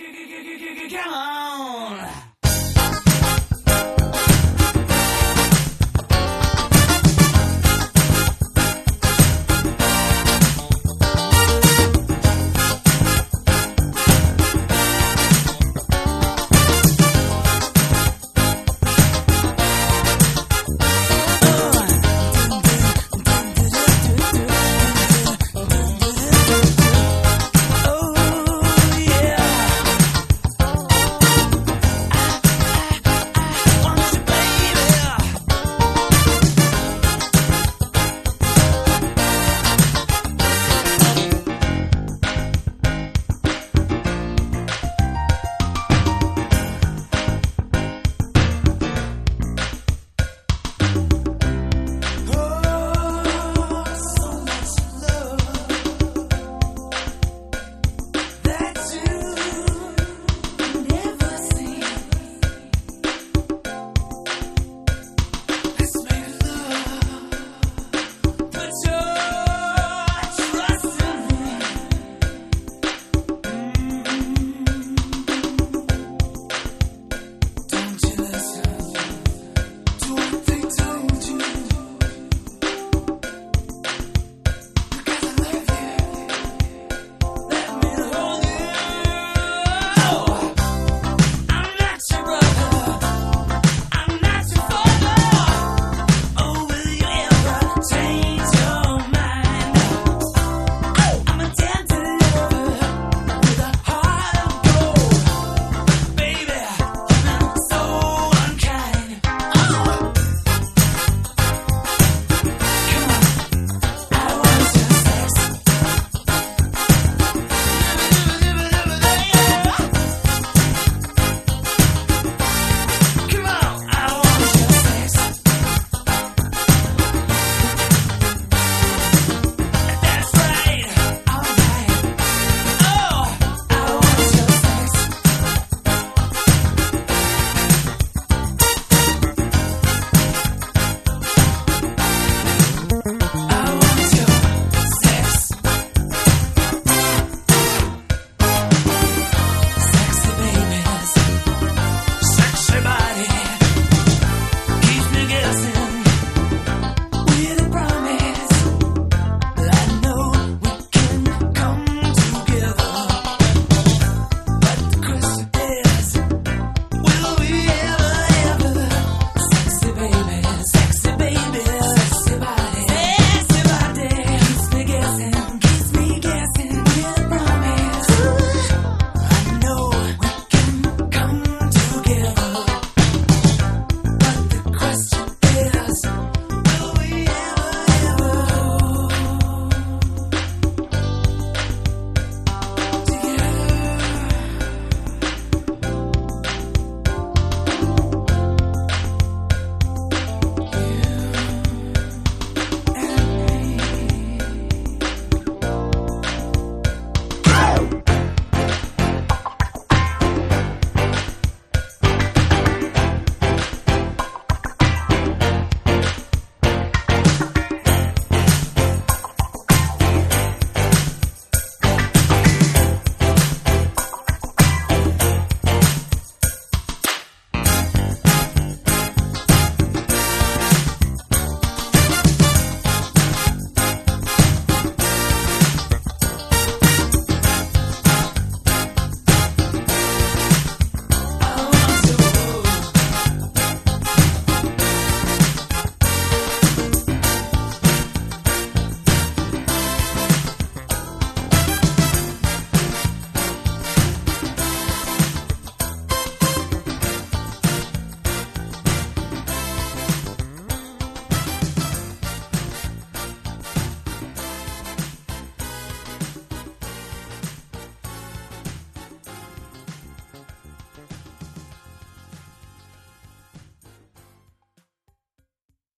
Come on!